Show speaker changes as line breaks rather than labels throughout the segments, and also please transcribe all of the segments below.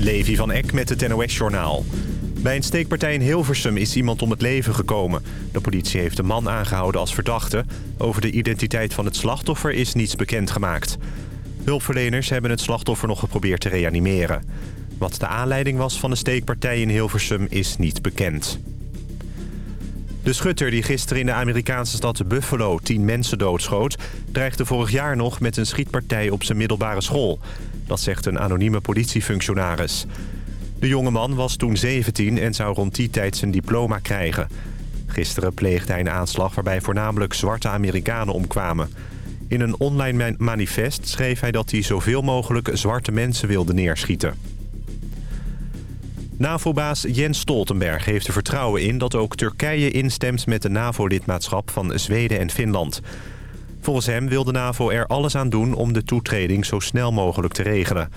Levi van Eck met het NOS-journaal. Bij een steekpartij in Hilversum is iemand om het leven gekomen. De politie heeft de man aangehouden als verdachte. Over de identiteit van het slachtoffer is niets bekendgemaakt. Hulpverleners hebben het slachtoffer nog geprobeerd te reanimeren. Wat de aanleiding was van de steekpartij in Hilversum is niet bekend. De schutter die gisteren in de Amerikaanse stad Buffalo tien mensen doodschoot... dreigde vorig jaar nog met een schietpartij op zijn middelbare school. Dat zegt een anonieme politiefunctionaris. De jonge man was toen 17 en zou rond die tijd zijn diploma krijgen. Gisteren pleegde hij een aanslag waarbij voornamelijk zwarte Amerikanen omkwamen. In een online manifest schreef hij dat hij zoveel mogelijk zwarte mensen wilde neerschieten. NAVO-baas Jens Stoltenberg heeft er vertrouwen in dat ook Turkije instemt met de NAVO-lidmaatschap van Zweden en Finland. Volgens hem wil de NAVO er alles aan doen om de toetreding zo snel mogelijk te regelen.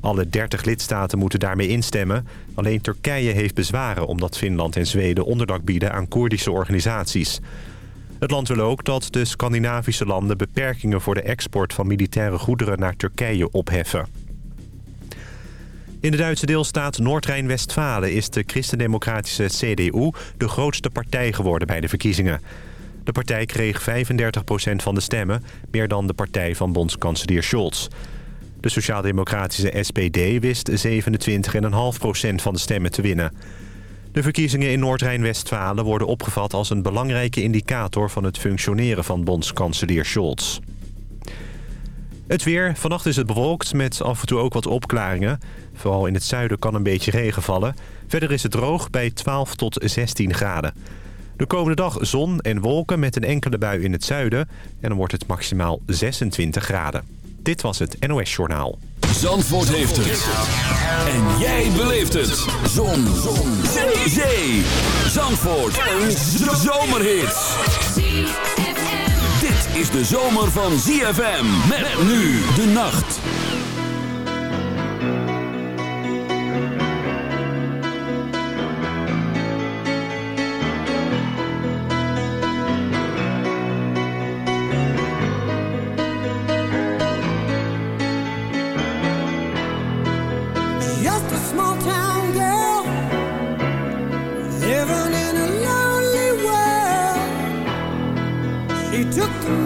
Alle 30 lidstaten moeten daarmee instemmen. Alleen Turkije heeft bezwaren omdat Finland en Zweden onderdak bieden aan Koerdische organisaties. Het land wil ook dat de Scandinavische landen beperkingen voor de export van militaire goederen naar Turkije opheffen. In de Duitse deelstaat Noord-Rijn-Westfalen is de christendemocratische CDU de grootste partij geworden bij de verkiezingen. De partij kreeg 35% van de stemmen, meer dan de partij van bondskanselier Scholz. De sociaal-democratische SPD wist 27,5% van de stemmen te winnen. De verkiezingen in Noord-Rijn-Westfalen worden opgevat als een belangrijke indicator van het functioneren van bondskanselier Scholz. Het weer. Vannacht is het bewolkt met af en toe ook wat opklaringen. Vooral in het zuiden kan een beetje regen vallen. Verder is het droog bij 12 tot 16 graden. De komende dag zon en wolken met een enkele bui in het zuiden. En dan wordt het maximaal 26 graden. Dit was het NOS Journaal.
Zandvoort heeft het. En jij beleeft het. Zon. zon. Zee. Zee. Zandvoort. Een zomerhit. Dit is de zomer van ZFM. Met nu de nacht.
look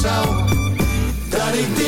zou dat ik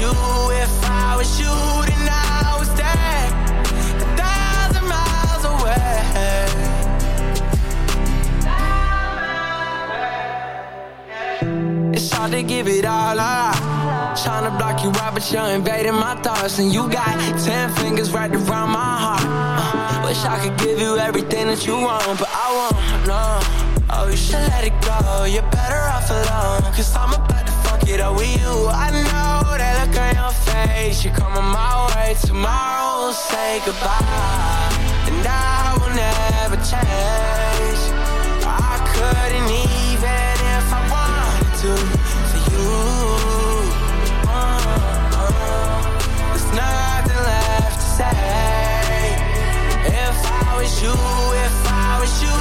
you, if I was you, then I would stay a thousand miles away. It's hard to give it all up. Trying to block you out, but you're invading my thoughts. And you got ten fingers right around my heart. Uh, wish I could give you everything that you want, but I won't. No, oh, you should let it go. You're better off alone, cause I'm about to get up with you. I know that look on your face. You're coming my way tomorrow. We'll say goodbye, and I will never change. I couldn't even if I wanted to for you. Uh, uh, there's nothing left to say. If I was you, if I was you,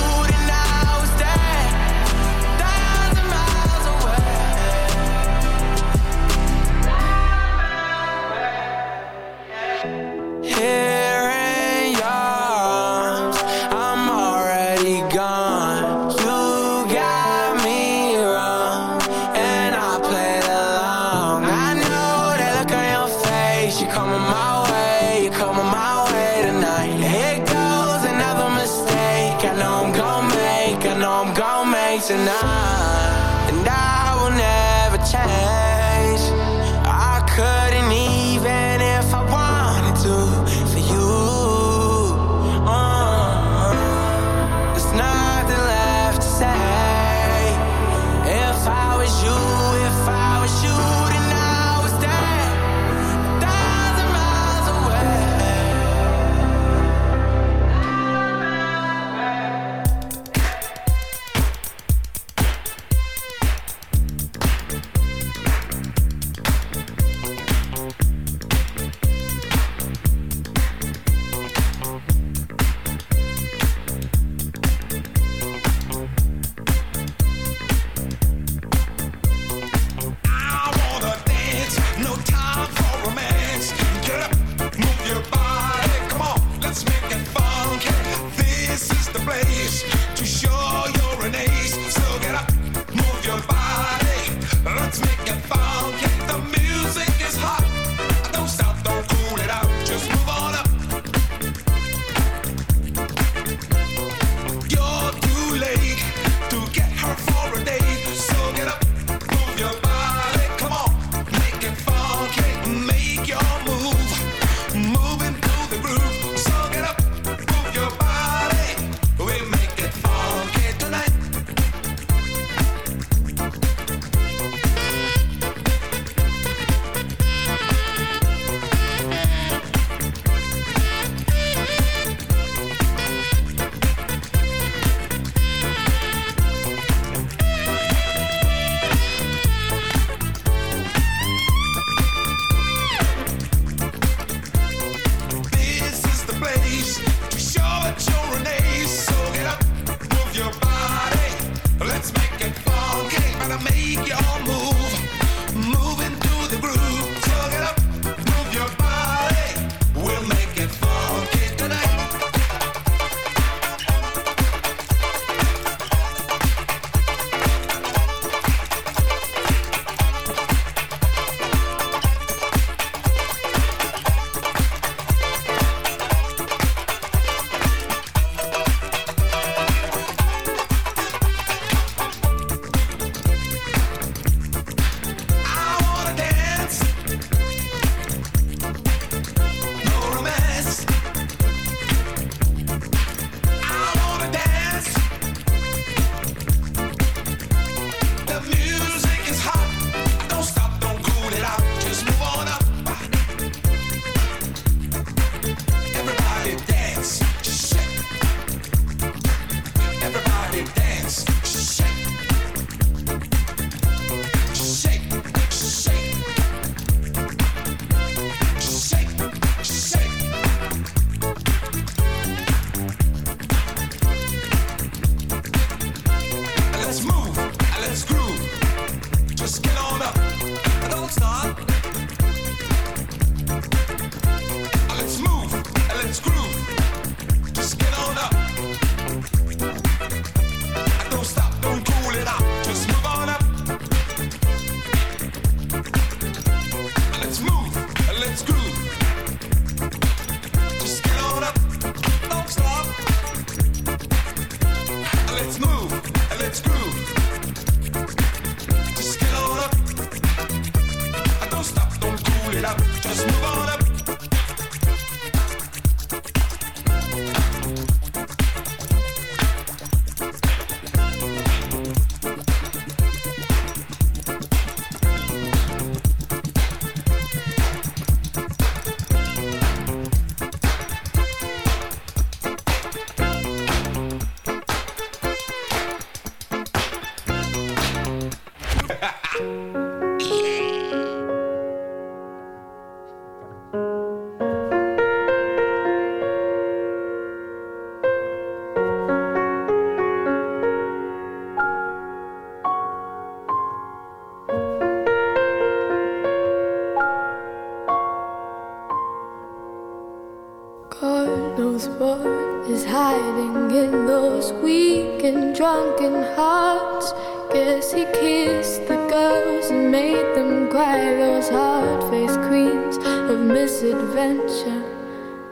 adventure.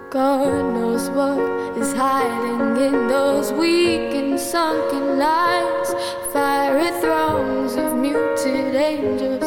God knows what is hiding in those weak and sunken lines. Fiery throngs of muted angels.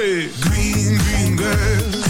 say, Green, green girl.